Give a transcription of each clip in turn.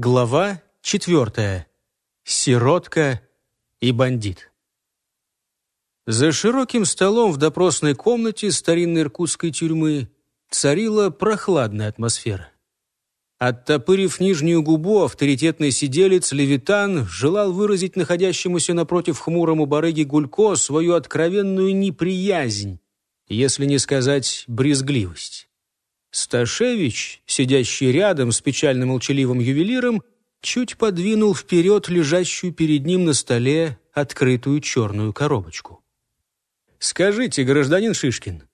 Глава четвертая. Сиротка и бандит. За широким столом в допросной комнате старинной иркутской тюрьмы царила прохладная атмосфера. Оттопырив нижнюю губу, авторитетный сиделец Левитан желал выразить находящемуся напротив хмурому барыги Гулько свою откровенную неприязнь, если не сказать брезгливость. Сташевич, сидящий рядом с печально молчаливым ювелиром, чуть подвинул вперед лежащую перед ним на столе открытую черную коробочку. «Скажите, гражданин Шишкин,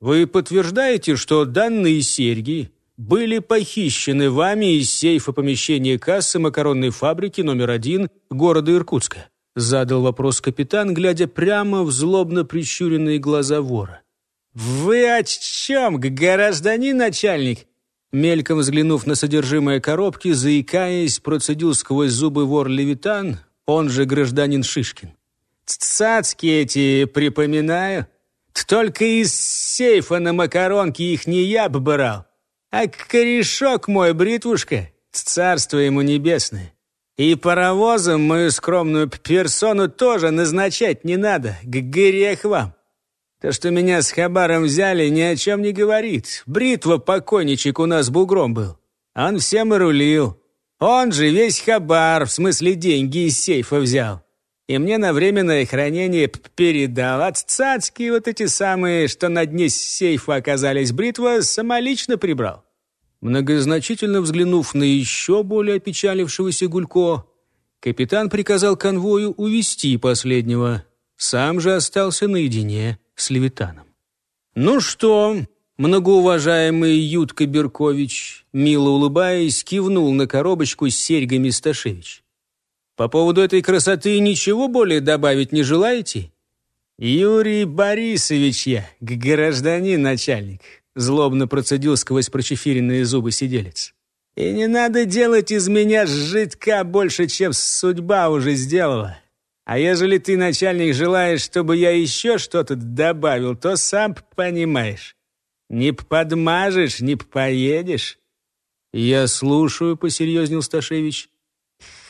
вы подтверждаете, что данные серьги были похищены вами из сейфа помещения кассы макаронной фабрики номер один города Иркутска?» Задал вопрос капитан, глядя прямо в злобно прищуренные глаза вора. «Вы о чем, гражданин начальник?» Мельком взглянув на содержимое коробки, заикаясь, процедил сквозь зубы вор Левитан, он же гражданин Шишкин. «Цацки эти припоминаю. Только из сейфа на макаронке их не я бы брал, а корешок мой, бритвушка, царство ему небесное. И паровозом мою скромную персону тоже назначать не надо, грех вам. То, что меня с Хабаром взяли, ни о чем не говорит. Бритва покойничек у нас бугром был. Он всем и рулил. Он же весь Хабар, в смысле деньги из сейфа взял. И мне на временное хранение передал. А цацки вот эти самые, что на дне сейфа оказались, бритва самолично прибрал. Многозначительно взглянув на еще более опечалившегося Гулько, капитан приказал конвою увести последнего. Сам же остался наедине с Левитаном. «Ну что, многоуважаемый Ютка Беркович, мило улыбаясь, кивнул на коробочку с серьгами Сташевич. По поводу этой красоты ничего более добавить не желаете?» «Юрий Борисович я, гражданин начальник», злобно процедил сквозь прочефиренные зубы сиделец. «И не надо делать из меня жидка больше, чем судьба уже сделала. А ежели ты, начальник, желаешь, чтобы я еще что-то добавил, то сам понимаешь. Не подмажешь, не поедешь». «Я слушаю», — посерьезнел Сташевич.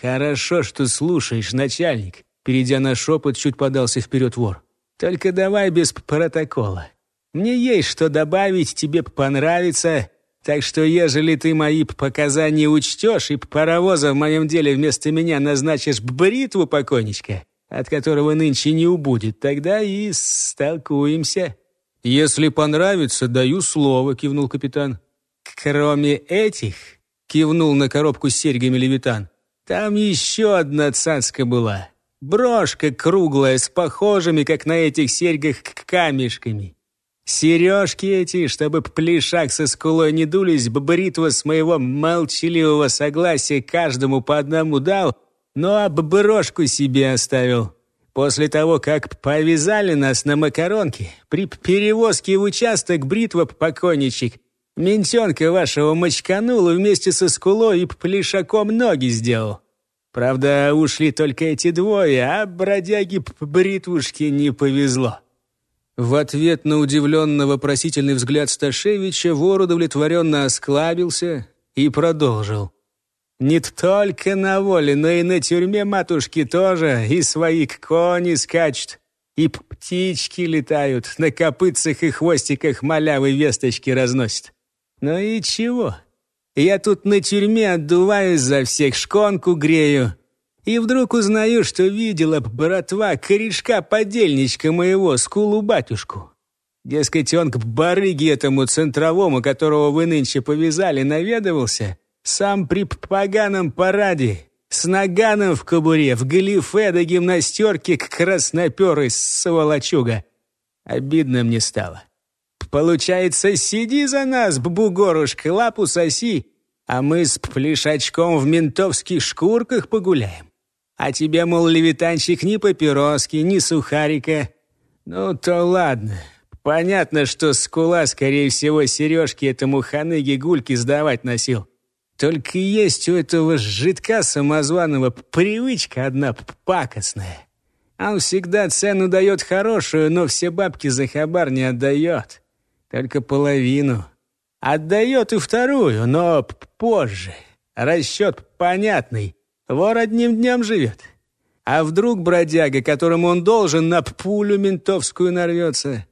«Хорошо, что слушаешь, начальник», — перейдя на шепот, чуть подался вперед вор. «Только давай без протокола. Мне есть что добавить, тебе понравится, так что ежели ты мои показания учтешь и паровоза в моем деле вместо меня назначишь бритву покойничка, от которого нынче не убудет, тогда и столкуемся». «Если понравится, даю слово», — кивнул капитан. «Кроме этих», — кивнул на коробку с серьгами Левитан, «там еще одна цацка была. Брошка круглая, с похожими, как на этих серьгах, камешками. Сережки эти, чтобы плешак со скулой не дулись, бритва с моего молчаливого согласия каждому по одному дал, ну а брошку себе оставил. После того, как повязали нас на макаронке, при перевозке в участок бритва покойничек, ментенка вашего мочканул и вместе со скулой и плешаком ноги сделал. Правда, ушли только эти двое, а бродяги бритвушки не повезло. В ответ на удивленно вопросительный взгляд Сташевича вор удовлетворенно осклабился и продолжил. «Не только на воле, но и на тюрьме матушки тоже, и свои кони скачут, и птички летают, на копытцах и хвостиках малявы весточки разносят. Ну и чего? Я тут на тюрьме отдуваюсь за всех, шконку грею, и вдруг узнаю, что видела братва корешка-подельничка моего, скулу-батюшку. Дескать, он к барыге этому центровому, которого вы нынче повязали, наведывался, сам при поганом параде, с наганом в кобуре, в галифе до гимнастерки к красноперой сволочуга. Обидно мне стало. Получается, сиди за нас, бугорушка, лапу соси, а мы с плешачком в ментовских шкурках погуляем. А тебе, мол, левитанчик, ни папироски, ни сухарика. Ну, то ладно. Понятно, что скула, скорее всего, сережки этому ханыге гульки сдавать носил. Только есть у этого жидка самозваного привычка одна пакостная. Он всегда цену дает хорошую, но все бабки за хабар не отдает. Только половину. Отдает и вторую, но позже. Расчет понятный. Вор одним днем живет. А вдруг бродяга, которому он должен, на пулю ментовскую нарвется?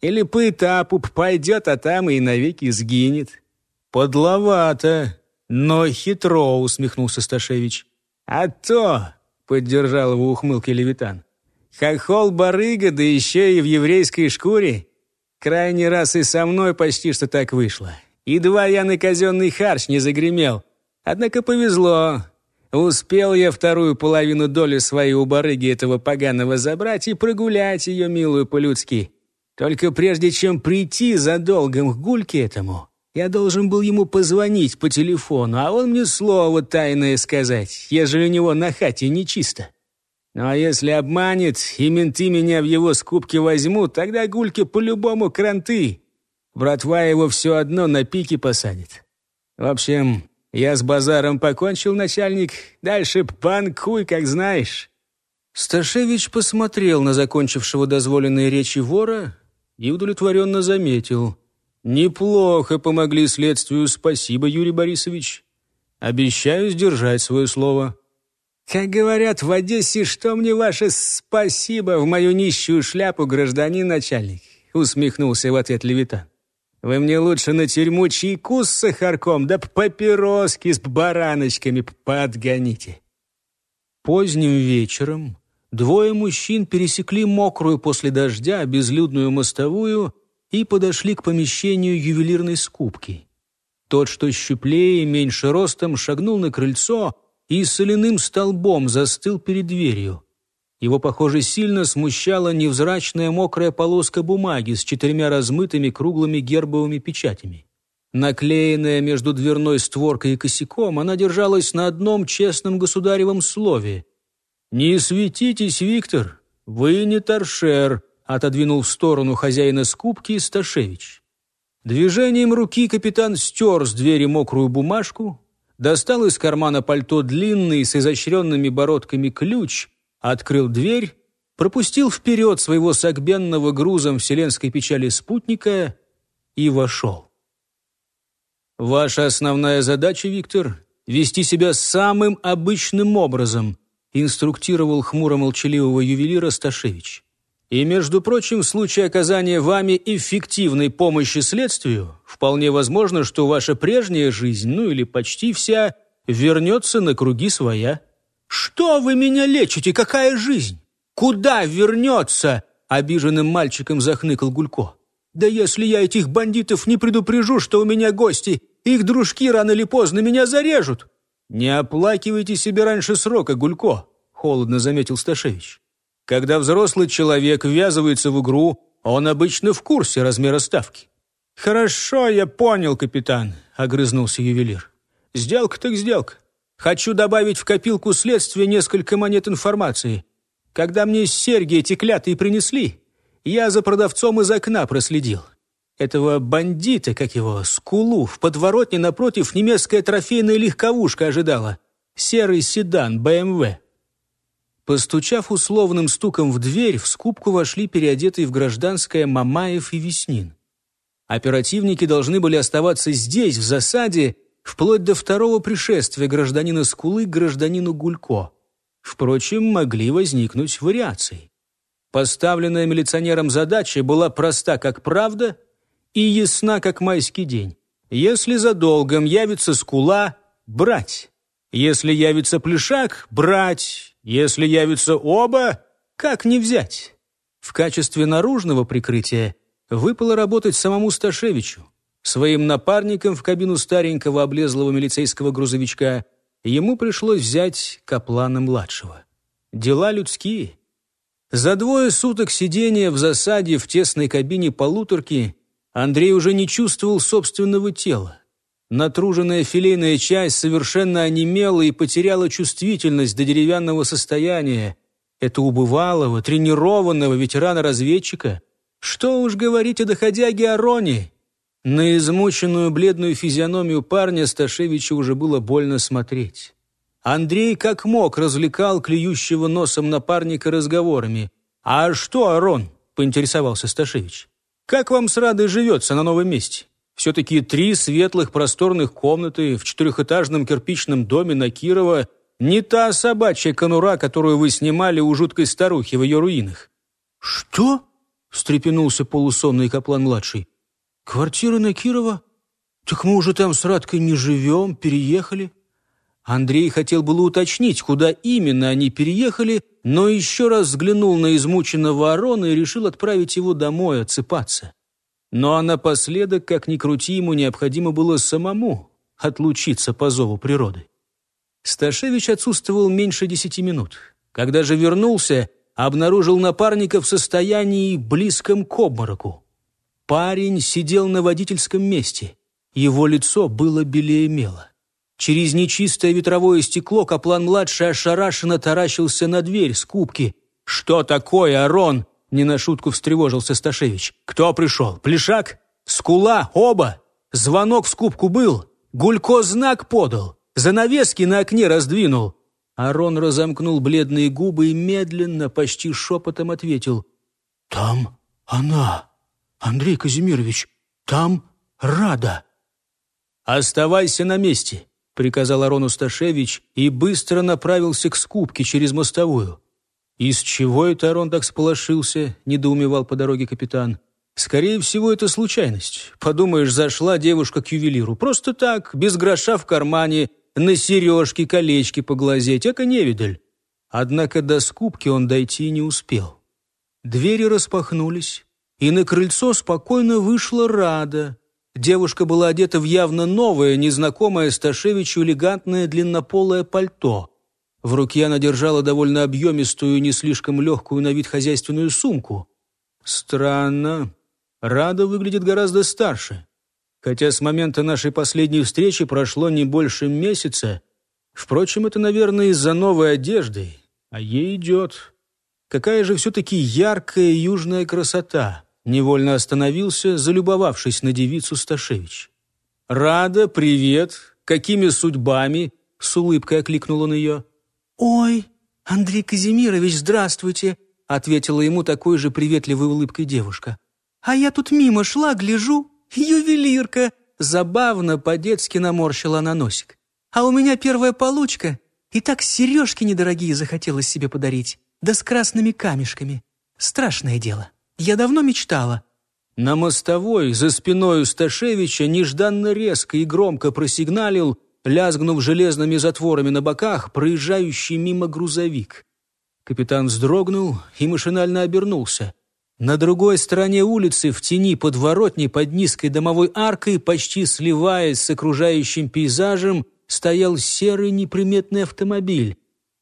Или по этапу пойдет, а там и навеки сгинет? Подловато, но хитро, усмехнулся Сташевич. А то, поддержал его ухмылкой Левитан. Хохол-барыга, да еще и в еврейской шкуре. Крайний раз и со мной почти что так вышло. Едва я на казенный харч не загремел. Однако повезло. Успел я вторую половину доли своей у барыги этого поганого забрать и прогулять ее, милую, по-людски. Только прежде чем прийти за долгом к гульке этому, я должен был ему позвонить по телефону, а он мне слово тайное сказать, ежели у него на хате нечисто. Ну а если обманет, и менты меня в его скупке возьмут, тогда гульке по-любому кранты. Братва его все одно на пике посадит. В общем, я с базаром покончил, начальник. Дальше панкуй, как знаешь». Сташевич посмотрел на закончившего дозволенные речи вора и удовлетворенно заметил. «Неплохо помогли следствию, спасибо, Юрий Борисович. Обещаю сдержать свое слово». «Как говорят в Одессе, что мне ваше спасибо в мою нищую шляпу, гражданин начальник?» усмехнулся в ответ Левитан. Вы мне лучше на тюрьму чайку с сахарком, да папироски с бараночками подгоните». Поздним вечером двое мужчин пересекли мокрую после дождя безлюдную мостовую и подошли к помещению ювелирной скупки. Тот, что щуплее и меньше ростом, шагнул на крыльцо и соляным столбом застыл перед дверью. Его, похоже, сильно смущала невзрачная мокрая полоска бумаги с четырьмя размытыми круглыми гербовыми печатями. Наклеенная между дверной створкой и косяком, она держалась на одном честном государевом слове. «Не светитесь, Виктор, вы не торшер», отодвинул в сторону хозяина скупки Сташевич. Движением руки капитан стер с двери мокрую бумажку, достал из кармана пальто длинный с изощренными бородками ключ — открыл дверь, пропустил вперед своего согбенного грузом вселенской печали спутника и вошел. «Ваша основная задача, Виктор, вести себя самым обычным образом», инструктировал хмуро-молчаливого ювелира Сташевич. И, между прочим, в случае оказания вами эффективной помощи следствию, вполне возможно, что ваша прежняя жизнь, ну или почти вся, вернется на круги своя. «Что вы меня лечите? Какая жизнь? Куда вернется?» Обиженным мальчиком захныкал Гулько. «Да если я этих бандитов не предупрежу, что у меня гости, их дружки рано или поздно меня зарежут!» «Не оплакивайте себе раньше срока, Гулько», — холодно заметил Сташевич. «Когда взрослый человек ввязывается в игру, он обычно в курсе размера ставки». «Хорошо, я понял, капитан», — огрызнулся ювелир. «Сделка так сделка. Хочу добавить в копилку следствия несколько монет информации. Когда мне серьги эти клятые принесли, я за продавцом из окна проследил. Этого бандита, как его, скулу, в подворотне напротив немецкая трофейная легковушка ожидала. Серый седан, БМВ. Постучав условным стуком в дверь, в скупку вошли переодетые в гражданское Мамаев и Веснин. Оперативники должны были оставаться здесь, в засаде, вплоть до второго пришествия гражданина Скулы к гражданину Гулько. Впрочем, могли возникнуть вариации. Поставленная милиционером задача была проста как правда и ясна как майский день. Если за долгом явится Скула – брать. Если явится Плешак – брать. Если явится оба – как не взять? В качестве наружного прикрытия выпало работать самому Сташевичу. Своим напарником в кабину старенького облезлого милицейского грузовичка ему пришлось взять Каплана-младшего. Дела людские. За двое суток сидения в засаде в тесной кабине полуторки Андрей уже не чувствовал собственного тела. Натруженная филейная часть совершенно онемела и потеряла чувствительность до деревянного состояния. Это убывалого, тренированного ветерана-разведчика. Что уж говорить о доходяге Ароне, на измученную бледную физиономию парня Сташевича уже было больно смотреть. Андрей как мог развлекал клюющего носом напарника разговорами. «А что, Арон?» — поинтересовался Сташевич. «Как вам с Радой живется на новом месте? Все-таки три светлых просторных комнаты в четырехэтажном кирпичном доме на Кирова не та собачья конура, которую вы снимали у жуткой старухи в ее руинах. «Что?» — встрепенулся полусонный Каплан-младший. «Квартира на Кирова? Так мы уже там с Радкой не живем, переехали». Андрей хотел было уточнить, куда именно они переехали, но еще раз взглянул на измученного Арона и решил отправить его домой отсыпаться. Но а напоследок, как ни крути, ему необходимо было самому отлучиться по зову природы. Сташевич отсутствовал меньше десяти минут. Когда же вернулся, обнаружил напарника в состоянии близком к обмороку. Парень сидел на водительском месте. Его лицо было белее мела. Через нечистое ветровое стекло Каплан-младший ошарашенно таращился на дверь с кубки. «Что такое, Арон?» — не на шутку встревожился Сташевич. «Кто пришел? Плешак? Скула? Оба? Звонок в скупку был? Гулько знак подал? Занавески на окне раздвинул?» Арон разомкнул бледные губы и медленно, почти шепотом ответил. «Там она, Андрей Казимирович, там Рада». «Оставайся на месте приказал Арону Сташевич и быстро направился к скупке через мостовую. «Из чего это Арон так сполошился?» — недоумевал по дороге капитан. «Скорее всего, это случайность. Подумаешь, зашла девушка к ювелиру. Просто так, без гроша в кармане, на сережки, колечки поглазеть, эко невидаль». Однако до скупки он дойти не успел. Двери распахнулись, и на крыльцо спокойно вышла Рада, Девушка была одета в явно новое, незнакомое Сташевичу элегантное длиннополое пальто. В руке она держала довольно объемистую, не слишком легкую на вид хозяйственную сумку. Странно. Рада выглядит гораздо старше. Хотя с момента нашей последней встречи прошло не больше месяца. Впрочем, это, наверное, из-за новой одежды. А ей идет. Какая же все-таки яркая южная красота. Невольно остановился, залюбовавшись на девицу Сташевич. «Рада, привет! Какими судьбами?» — с улыбкой окликнул он ее. «Ой, Андрей Казимирович, здравствуйте!» — ответила ему такой же приветливой улыбкой девушка. «А я тут мимо шла, гляжу, ювелирка!» Забавно по-детски наморщила на носик. «А у меня первая получка, и так сережки недорогие захотелось себе подарить, да с красными камешками. Страшное дело». Я давно мечтала». На мостовой, за спиной Сташевича, нежданно резко и громко просигналил, лязгнув железными затворами на боках, проезжающий мимо грузовик. Капитан вздрогнул и машинально обернулся. На другой стороне улицы, в тени подворотни под низкой домовой аркой, почти сливаясь с окружающим пейзажем, стоял серый неприметный автомобиль.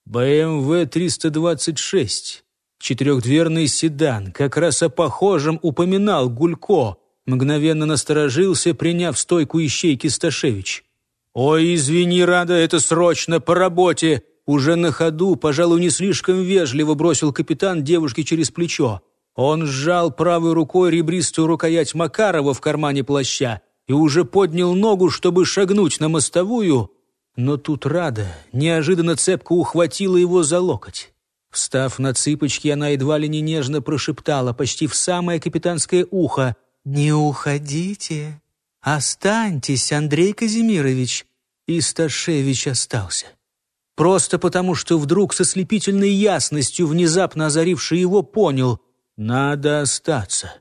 БМВ-326. Четырехдверный седан, как раз о похожем упоминал Гулько. Мгновенно насторожился, приняв стойку ищейки Сташевич. «Ой, извини, Рада, это срочно, по работе!» Уже на ходу, пожалуй, не слишком вежливо бросил капитан девушке через плечо. Он сжал правой рукой ребристую рукоять Макарова в кармане плаща и уже поднял ногу, чтобы шагнуть на мостовую, но тут Рада неожиданно цепко ухватила его за локоть. Встав на цыпочки, она едва ли не нежно прошептала, почти в самое капитанское ухо. «Не уходите! Останьтесь, Андрей Казимирович!» И остался. Просто потому, что вдруг со слепительной ясностью, внезапно озаривший его, понял — надо остаться.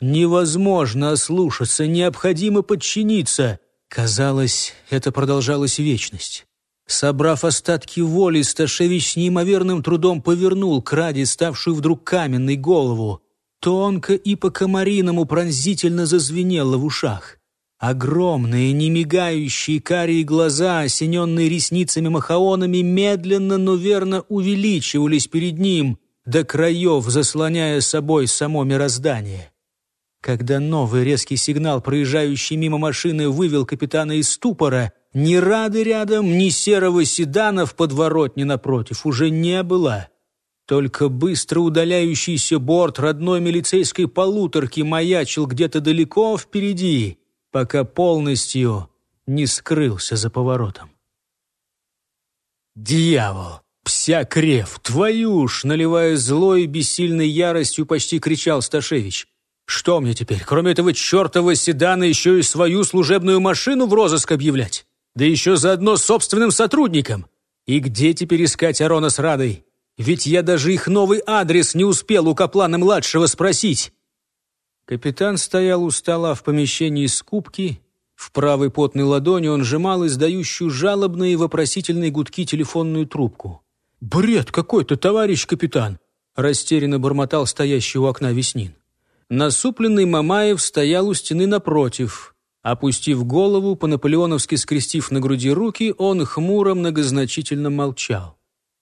Невозможно ослушаться, необходимо подчиниться. Казалось, это продолжалась вечность. Собрав остатки воли, Сташевич с неимоверным трудом повернул к Раде, ставшую вдруг каменной голову. Тонко и по-комариному пронзительно зазвенело в ушах. Огромные, немигающие карие глаза, осененные ресницами-махаонами, медленно, но верно увеличивались перед ним, до краев заслоняя собой само мироздание. Когда новый резкий сигнал, проезжающий мимо машины, вывел капитана из ступора — ни рады рядом, ни серого седана в подворотне напротив уже не было. Только быстро удаляющийся борт родной милицейской полуторки маячил где-то далеко впереди, пока полностью не скрылся за поворотом. «Дьявол! Псякрев! Твою ж!» Наливая злой бессильной яростью, почти кричал Сташевич. Что мне теперь, кроме этого чертова седана, еще и свою служебную машину в розыск объявлять? Да еще заодно собственным сотрудником. И где теперь искать Арона с Радой? Ведь я даже их новый адрес не успел у Каплана-младшего спросить. Капитан стоял у стола в помещении скупки. В правой потной ладони он сжимал издающую жалобные и вопросительные гудки телефонную трубку. «Бред какой-то, товарищ капитан!» растерянно бормотал стоящий у окна Веснин. Насупленный Мамаев стоял у стены напротив. Опустив голову, по-наполеоновски скрестив на груди руки, он хмуро многозначительно молчал.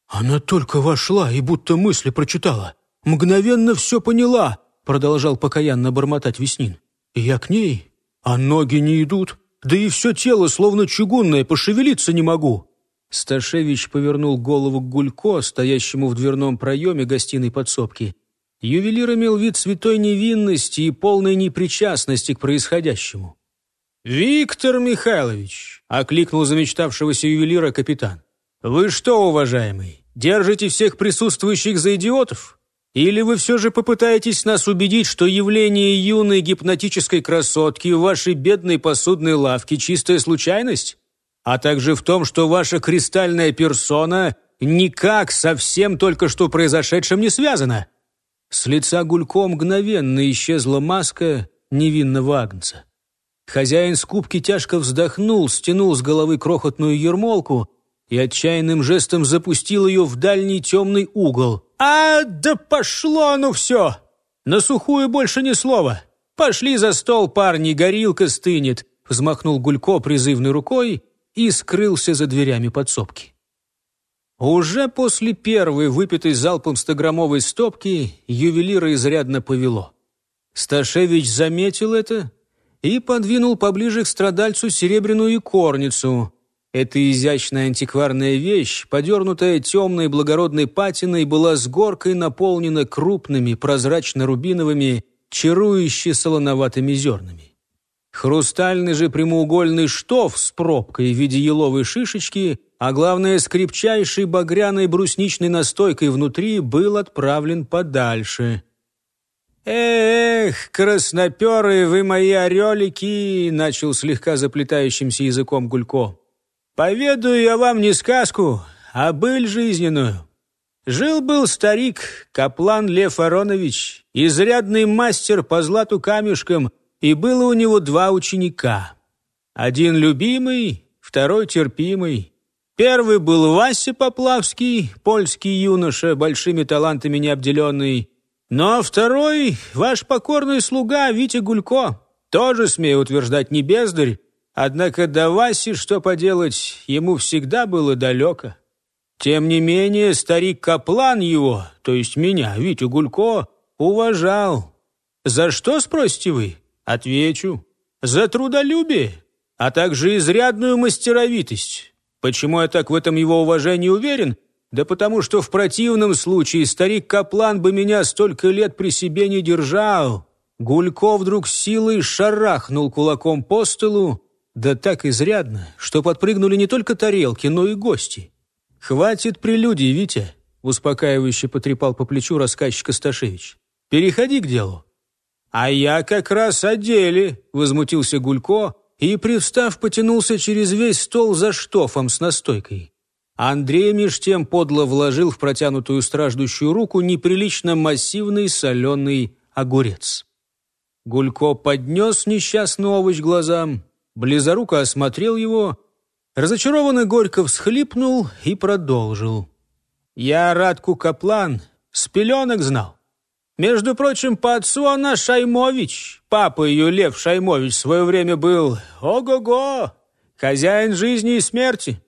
«Она только вошла и будто мысли прочитала. Мгновенно все поняла», — продолжал покаянно бормотать Веснин. «Я к ней, а ноги не идут, да и все тело словно чугунное, пошевелиться не могу». Сташевич повернул голову к Гулько, стоящему в дверном проеме гостиной подсобки. Ювелир имел вид святой невинности и полной непричастности к происходящему. «Виктор Михайлович!» — окликнул замечтавшегося ювелира капитан. «Вы что, уважаемый, держите всех присутствующих за идиотов? Или вы все же попытаетесь нас убедить, что явление юной гипнотической красотки в вашей бедной посудной лавке — чистая случайность? А также в том, что ваша кристальная персона никак со всем только что произошедшим не связана?» С лица Гулько мгновенно исчезла маска невинного агнца. Хозяин скупки тяжко вздохнул, стянул с головы крохотную ермолку и отчаянным жестом запустил ее в дальний темный угол. «А, да пошло оно все! На сухую больше ни слова! Пошли за стол, парни, горилка стынет!» Взмахнул Гулько призывной рукой и скрылся за дверями подсобки. Уже после первой выпитой залпом стограммовой стопки ювелира изрядно повело. Сташевич заметил это и подвинул поближе к страдальцу серебряную икорницу. Эта изящная антикварная вещь, подернутая темной благородной патиной, была с горкой наполнена крупными прозрачно-рубиновыми, чарующе солоноватыми зернами. Хрустальный же прямоугольный штоф с пробкой в виде еловой шишечки – а главное, с крепчайшей багряной брусничной настойкой внутри был отправлен подальше. «Эх, красноперые вы мои орелики!» — начал слегка заплетающимся языком Гулько. «Поведаю я вам не сказку, а быль жизненную. Жил-был старик, каплан Лев Аронович, изрядный мастер по злату камешкам, и было у него два ученика. Один любимый, второй терпимый. Первый был Вася Поплавский, польский юноша, большими талантами необделенный. Ну а второй — ваш покорный слуга Витя Гулько. Тоже, смею утверждать, не бездарь. Однако до Васи, что поделать, ему всегда было далеко. Тем не менее, старик Каплан его, то есть меня, Витю Гулько, уважал. За что, спросите вы? Отвечу. За трудолюбие, а также изрядную мастеровитость. Почему я так в этом его уважении уверен? Да потому что в противном случае старик Каплан бы меня столько лет при себе не держал. Гулько вдруг силой шарахнул кулаком по столу, да так изрядно, что подпрыгнули не только тарелки, но и гости. «Хватит прелюдий, Витя», — успокаивающе потрепал по плечу рассказчика Сташевич. «Переходи к делу». «А я как раз о деле», — возмутился Гулько, и, привстав, потянулся через весь стол за штофом с настойкой. Андрей меж тем подло вложил в протянутую страждущую руку неприлично массивный соленый огурец. Гулько поднес несчастный овощ глазам, близоруко осмотрел его, разочарованно горько всхлипнул и продолжил. «Я Радку Каплан с пеленок знал. Между прочим, по отцу она Шаймович. Папа ее, Лев Шаймович, в свое время был ого-го, хозяин жизни и смерти.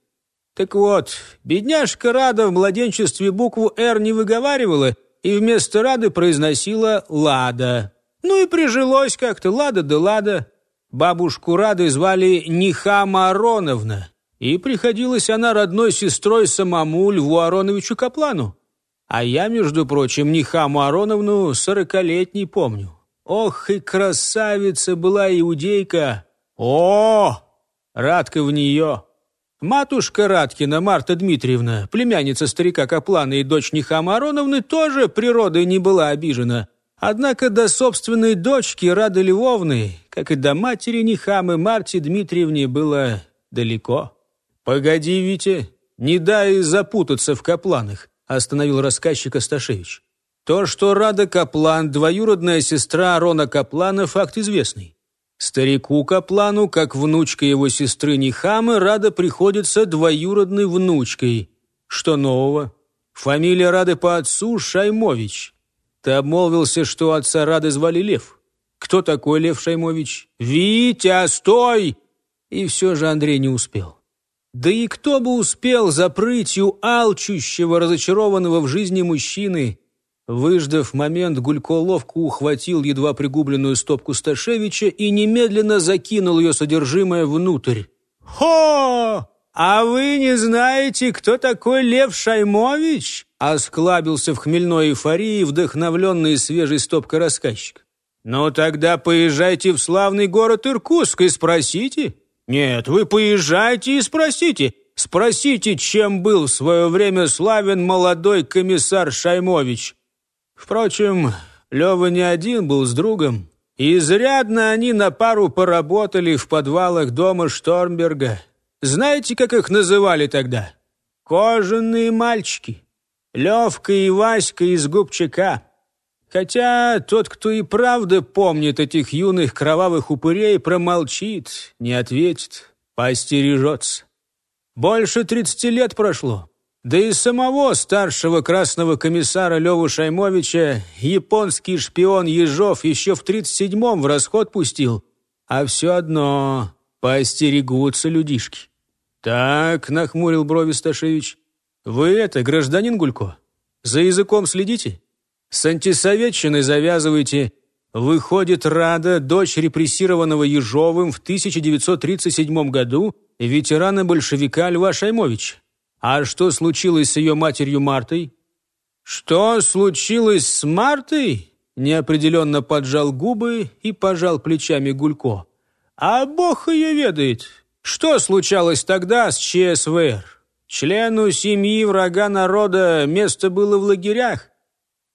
Так вот, бедняжка Рада в младенчестве букву «Р» не выговаривала и вместо Рады произносила «Лада». Ну и прижилось как-то Лада да Лада. Бабушку Рады звали Нихама Ароновна, и приходилась она родной сестрой самому Льву Ароновичу Каплану. А я, между прочим, не Хаму Ароновну сорокалетней помню. Ох, и красавица была иудейка! О, Радка в нее! Матушка Радкина, Марта Дмитриевна, племянница старика Каплана и дочь Нехама Ароновны, тоже природой не была обижена. Однако до собственной дочки Рады Львовны, как и до матери Нихамы Марти Дмитриевне, было далеко. «Погоди, Витя, не дай запутаться в Капланах», остановил рассказчик Асташевич. То, что Рада Каплан, двоюродная сестра Арона Каплана, факт известный. Старику Каплану, как внучка его сестры Нихамы, Рада приходится двоюродной внучкой. Что нового? Фамилия Рады по отцу Шаймович. Ты обмолвился, что отца Рады звали Лев. Кто такой Лев Шаймович? «Витя, стой!» И все же Андрей не успел. Да и кто бы успел за прытью алчущего, разочарованного в жизни мужчины? Выждав момент, Гулько ловко ухватил едва пригубленную стопку Сташевича и немедленно закинул ее содержимое внутрь. «Хо! А вы не знаете, кто такой Лев Шаймович?» Осклабился в хмельной эйфории, вдохновленный свежей стопкой рассказчик. «Ну тогда поезжайте в славный город Иркутск и спросите». «Нет, вы поезжайте и спросите. Спросите, чем был в свое время славен молодой комиссар Шаймович». Впрочем, Лева не один был с другом. И изрядно они на пару поработали в подвалах дома Штормберга. Знаете, как их называли тогда? «Кожаные мальчики». Левка и Васька из Губчака. Хотя тот, кто и правда помнит этих юных кровавых упырей, промолчит, не ответит, поостережется. Больше тридцати лет прошло. Да и самого старшего красного комиссара Леву Шаймовича японский шпион Ежов еще в тридцать седьмом в расход пустил. А все одно поостерегутся людишки. «Так», — нахмурил брови Сташевич, «Вы это, гражданин Гулько, за языком следите? С антисоветчиной завязывайте. Выходит, Рада, дочь репрессированного Ежовым в 1937 году, ветерана большевика Льва Шаймович. А что случилось с ее матерью Мартой? Что случилось с Мартой? Неопределенно поджал губы и пожал плечами Гулько. А бог ее ведает. Что случалось тогда с ЧСВР? Члену семьи врага народа место было в лагерях.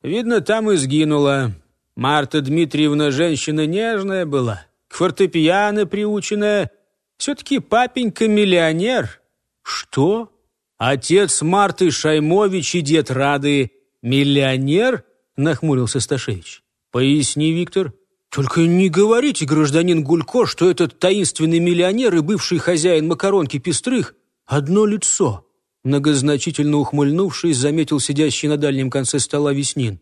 Видно, там и сгинула. Марта Дмитриевна женщина нежная была, к фортепиано приученная. Все-таки папенька миллионер. Что? Отец Марты Шаймович и дед Рады миллионер? Нахмурился Сташевич. Поясни, Виктор. Только не говорите, гражданин Гулько, что этот таинственный миллионер и бывший хозяин макаронки Пестрых Одно лицо. Многозначительно ухмыльнувшись, заметил сидящий на дальнем конце стола Веснин.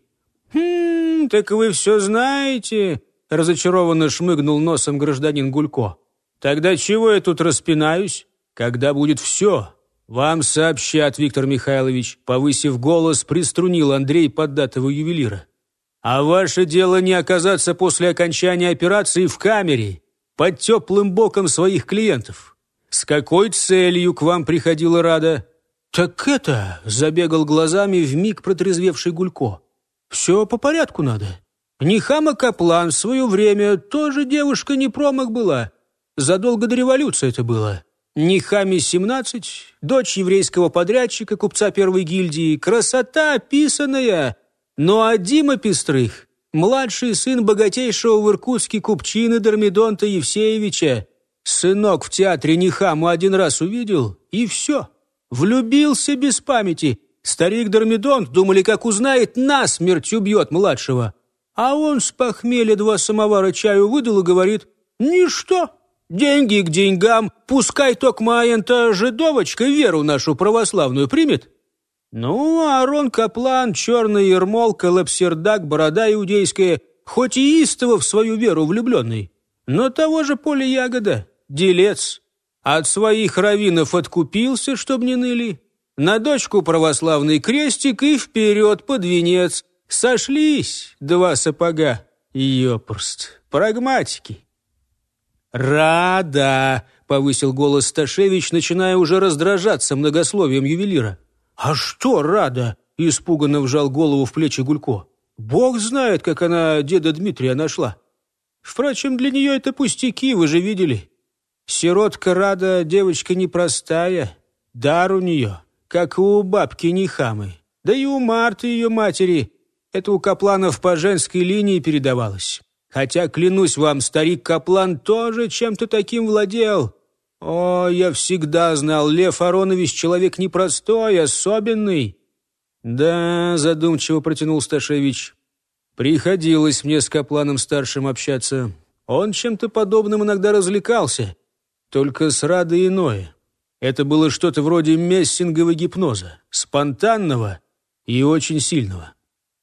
«Хм, так вы все знаете?» Разочарованно шмыгнул носом гражданин Гулько. «Тогда чего я тут распинаюсь? Когда будет все?» «Вам сообщат, Виктор Михайлович», повысив голос, приструнил Андрей поддатого ювелира. «А ваше дело не оказаться после окончания операции в камере, под теплым боком своих клиентов. «С какой целью к вам приходила Рада?» «Так это...» — забегал глазами в миг протрезвевший Гулько. «Все по порядку надо. Нихама Каплан в свое время тоже девушка не промах была. Задолго до революции это было. Нихаме 17, дочь еврейского подрядчика, купца первой гильдии, красота описанная. Ну а Дима Пестрых, младший сын богатейшего в Иркутске купчины Дормидонта Евсеевича, Сынок в театре Нихаму один раз увидел, и все. Влюбился без памяти. Старик Дормидон, думали, как узнает, насмерть убьет младшего. А он с похмелья два самовара чаю выдал и говорит, «Ничто, деньги к деньгам, пускай только эта жидовочка веру нашу православную примет». Ну, Арон Каплан, черный ермолка, лапсердак, борода иудейская, хоть и истово в свою веру влюбленный, но того же поля ягода, делец. От своих раввинов откупился, чтоб не ныли. На дочку православный крестик и вперед под венец. Сошлись два сапога. Ёпрст, прагматики. «Рада!» — повысил голос Сташевич, начиная уже раздражаться многословием ювелира. «А что рада?» — испуганно вжал голову в плечи Гулько. «Бог знает, как она деда Дмитрия нашла. Впрочем, для нее это пустяки, вы же видели. Сиротка Рада девочка непростая, дар у нее, как у бабки Нихамы, да и у Марты ее матери. Это у Капланов по женской линии передавалось. Хотя, клянусь вам, старик Каплан тоже чем-то таким владел. О, я всегда знал, Лев Аронович человек непростой, особенный. Да, задумчиво протянул Сташевич. Приходилось мне с Капланом-старшим общаться. Он чем-то подобным иногда развлекался. Только с Радой иное. Это было что-то вроде мессингового гипноза. Спонтанного и очень сильного.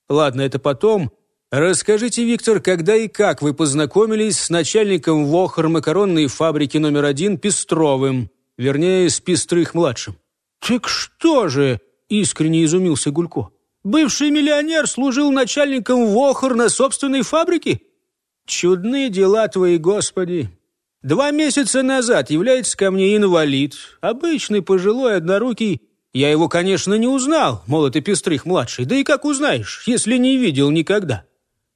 Ладно, это потом. Расскажите, Виктор, когда и как вы познакомились с начальником Вохр макаронной фабрики номер один Пестровым, вернее, с Пестрых-младшим? Так что же, искренне изумился Гулько. Бывший миллионер служил начальником Вохр на собственной фабрике? Чудные дела твои, Господи. Два месяца назад является ко мне инвалид, обычный пожилой однорукий. Я его, конечно, не узнал, мол, это Пестрых-младший. Да и как узнаешь, если не видел никогда?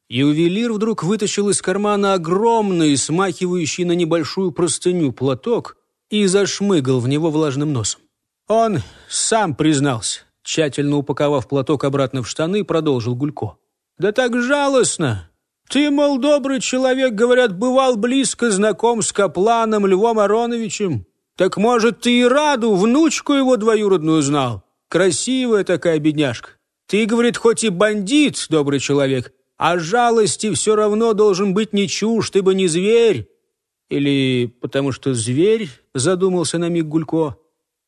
Ювелир вдруг вытащил из кармана огромный, смахивающий на небольшую простыню платок и зашмыгал в него влажным носом. Он сам признался, тщательно упаковав платок обратно в штаны, продолжил Гулько. «Да так жалостно! Ты, мол, добрый человек, говорят, бывал близко знаком с Капланом Львом Ароновичем. Так, может, ты и Раду, внучку его двоюродную знал? Красивая такая бедняжка. Ты, говорит, хоть и бандит, добрый человек, а жалости все равно должен быть не чушь, ты бы не зверь. Или потому что зверь, задумался на миг Гулько.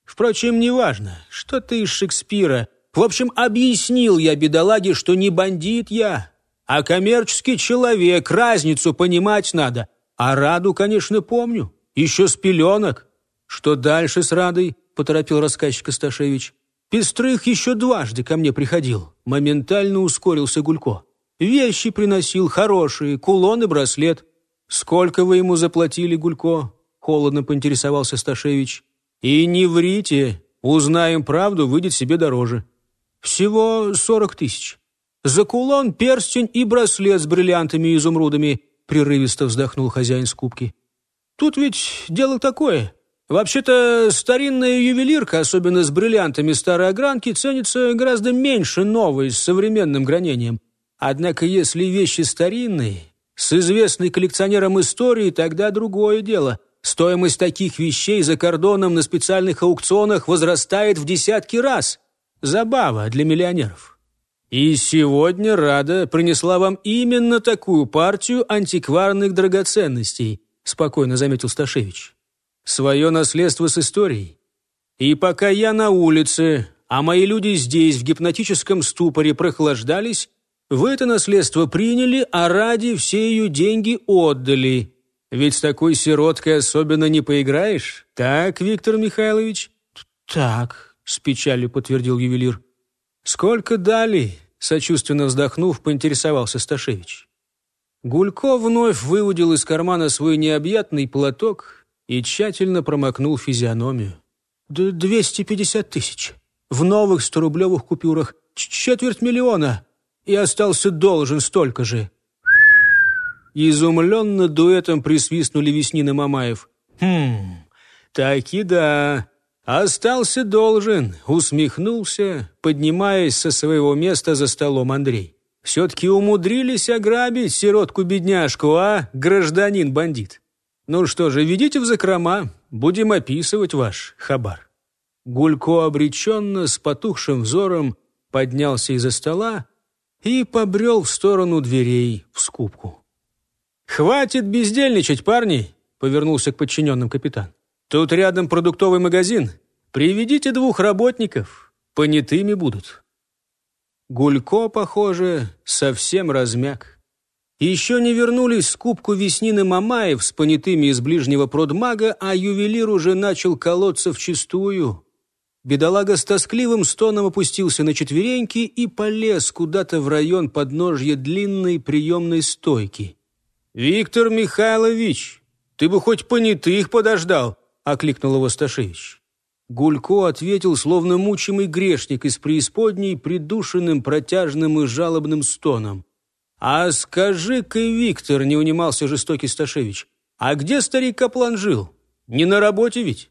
Впрочем, неважно, что ты из Шекспира. В общем, объяснил я бедолаге, что не бандит я, а коммерческий человек, разницу понимать надо. А Раду, конечно, помню, еще с пеленок. Что дальше с Радой, поторопил рассказчик Асташевич. Пестрых еще дважды ко мне приходил. Моментально ускорился Гулько. Вещи приносил хорошие, кулон и браслет. Сколько вы ему заплатили, Гулько? Холодно поинтересовался Сташевич. И не врите, узнаем правду, выйдет себе дороже. Всего сорок тысяч. За кулон, перстень и браслет с бриллиантами и изумрудами, прерывисто вздохнул хозяин скупки. Тут ведь дело такое. Вообще-то старинная ювелирка, особенно с бриллиантами старой огранки, ценится гораздо меньше новой с современным гранением. Однако если вещи старинные, с известной коллекционером истории, тогда другое дело. Стоимость таких вещей за кордоном на специальных аукционах возрастает в десятки раз. Забава для миллионеров. И сегодня Рада принесла вам именно такую партию антикварных драгоценностей, спокойно заметил Сташевич. Свое наследство с историей. И пока я на улице, а мои люди здесь в гипнотическом ступоре прохлаждались, вы это наследство приняли, а ради все ее деньги отдали. Ведь с такой сироткой особенно не поиграешь. Так, Виктор Михайлович?» «Так», — с печалью подтвердил ювелир. «Сколько дали?» — сочувственно вздохнув, поинтересовался Сташевич. Гулько вновь выудил из кармана свой необъятный платок и тщательно промокнул физиономию. «Двести пятьдесят тысяч. В новых сторублевых купюрах. Четверть миллиона и остался должен столько же». Изумленно дуэтом присвистнули Веснин Мамаев. «Хм, так и да, остался должен», усмехнулся, поднимаясь со своего места за столом Андрей. «Все-таки умудрились ограбить сиротку-бедняжку, а, гражданин-бандит? Ну что же, ведите в закрома, будем описывать ваш хабар». Гулько обреченно, с потухшим взором, поднялся из-за стола, и побрел в сторону дверей в скупку. «Хватит бездельничать, парни!» — повернулся к подчиненным капитан. «Тут рядом продуктовый магазин. Приведите двух работников, понятыми будут». Гулько, похоже, совсем размяк. Еще не вернулись в скупку Веснины Мамаев с понятыми из ближнего продмага, а ювелир уже начал колоться в чистую. Бедолага с тоскливым стоном опустился на четвереньки и полез куда-то в район подножья длинной приемной стойки. «Виктор Михайлович, ты бы хоть понятых подождал!» — окликнул его Сташевич. Гулько ответил, словно мучимый грешник из преисподней, придушенным, протяжным и жалобным стоном. «А скажи-ка, Виктор, — не унимался жестокий Сташевич, — а где старик Каплан жил? Не на работе ведь?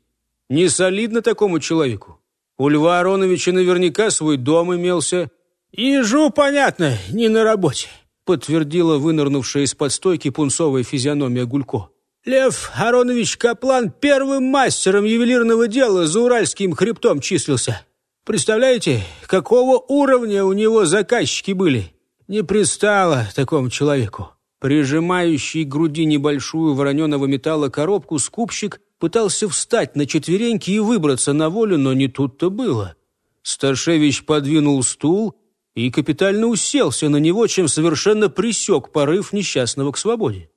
Не солидно такому человеку. У Льва Ароновича наверняка свой дом имелся. «Ежу, понятно, не на работе», — подтвердила вынырнувшая из-под стойки пунцовая физиономия Гулько. «Лев Аронович Каплан первым мастером ювелирного дела за Уральским хребтом числился. Представляете, какого уровня у него заказчики были? Не пристало такому человеку». Прижимающий к груди небольшую вороненого металла коробку, скупщик пытался встать на четвереньки и выбраться на волю, но не тут-то было. Старшевич подвинул стул и капитально уселся на него, чем совершенно присек порыв несчастного к свободе.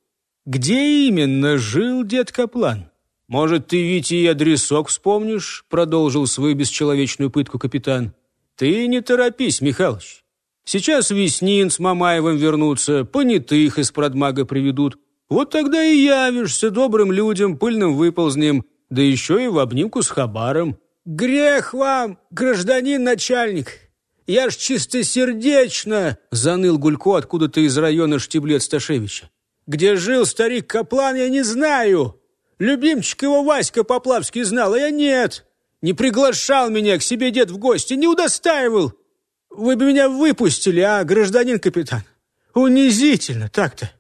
«Где именно жил дед Каплан? Может, ты, Витя, и адресок вспомнишь?» продолжил свою бесчеловечную пытку капитан. «Ты не торопись, Михалыч. Сейчас Веснин с Мамаевым вернутся, понятых из продмага приведут. Вот тогда и явишься добрым людям, пыльным выползнем, да еще и в обнимку с Хабаром. Грех вам, гражданин начальник! Я ж чистосердечно!» — заныл Гулько откуда-то из района Штиблет Сташевича. «Где жил старик Каплан, я не знаю. Любимчик его Васька Поплавский знал, а я нет. Не приглашал меня к себе дед в гости, не удостаивал. Вы бы меня выпустили, а, гражданин капитан? Унизительно так-то!»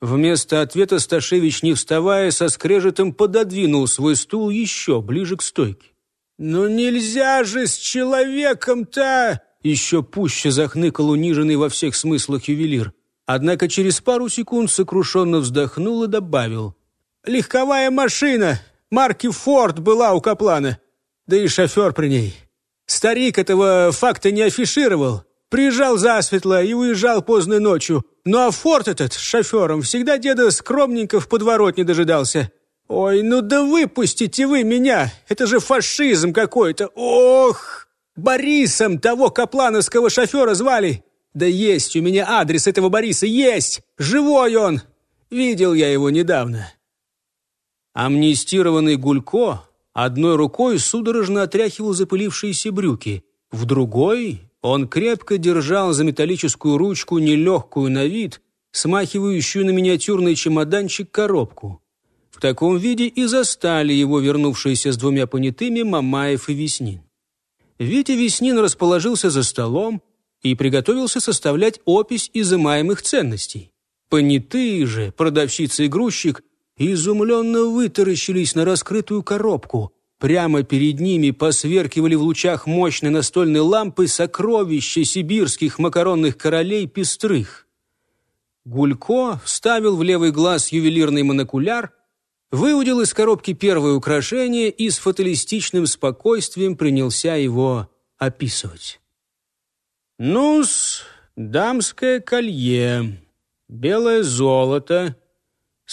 Вместо ответа Сташевич, не вставая, со скрежетом пододвинул свой стул еще ближе к стойке. «Ну нельзя же с человеком-то!» Еще пуще захныкал униженный во всех смыслах ювелир. Однако через пару секунд сокрушенно вздохнул и добавил. «Легковая машина марки «Форд» была у Каплана, да и шофер при ней. Старик этого факта не афишировал. Приезжал засветло и уезжал поздно ночью. Ну а форт этот с шофером всегда деда скромненько в подворотне дожидался. Ой, ну да выпустите вы меня! Это же фашизм какой-то! Ох! Борисом того каплановского шофера звали! Да есть у меня адрес этого Бориса, есть! Живой он! Видел я его недавно. Амнистированный Гулько Одной рукой судорожно отряхивал запылившиеся брюки, в другой он крепко держал за металлическую ручку нелегкую на вид, смахивающую на миниатюрный чемоданчик коробку. В таком виде и застали его вернувшиеся с двумя понятыми Мамаев и Веснин. Витя Веснин расположился за столом и приготовился составлять опись изымаемых ценностей. Понятые же, продавщица и грузчик, изумленно вытаращились на раскрытую коробку. Прямо перед ними посверкивали в лучах мощной настольной лампы сокровища сибирских макаронных королей пестрых. Гулько вставил в левый глаз ювелирный монокуляр, выудил из коробки первое украшение и с фаталистичным спокойствием принялся его описывать. «Ну-с, дамское колье, белое золото,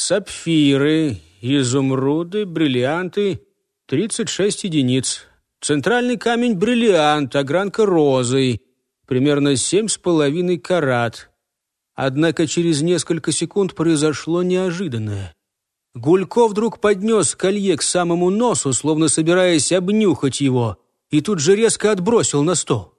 Сапфиры, изумруды, бриллианты — 36 единиц. Центральный камень — бриллиант, огранка розой, примерно семь с половиной карат. Однако через несколько секунд произошло неожиданное. Гулько вдруг поднес колье к самому носу, словно собираясь обнюхать его, и тут же резко отбросил на стол.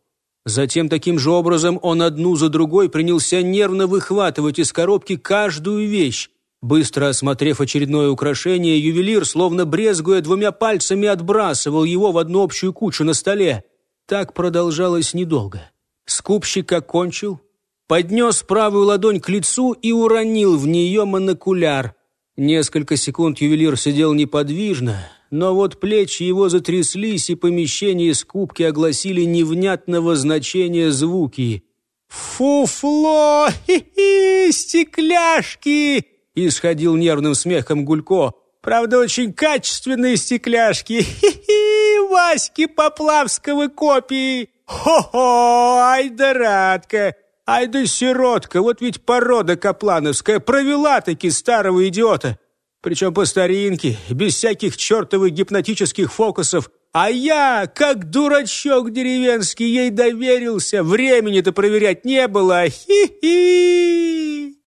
Затем таким же образом он одну за другой принялся нервно выхватывать из коробки каждую вещь, Быстро осмотрев очередное украшение, ювелир, словно брезгуя двумя пальцами, отбрасывал его в одну общую кучу на столе. Так продолжалось недолго. Скупщик окончил, поднес правую ладонь к лицу и уронил в нее монокуляр. Несколько секунд ювелир сидел неподвижно, но вот плечи его затряслись, и помещение скупки огласили невнятного значения звуки. «Фуфло! Хи-хи! Стекляшки!» исходил нервным смехом Гулько. «Правда, очень качественные стекляшки. Хи-хи! Васьки Поплавского копии! Хо-хо! Ай да радка! Ай да сиротка! Вот ведь порода каплановская провела-таки старого идиота!» Причем по старинке, без всяких чертовых гипнотических фокусов. А я, как дурачок деревенский, ей доверился. Времени-то проверять не было. Хи-хи!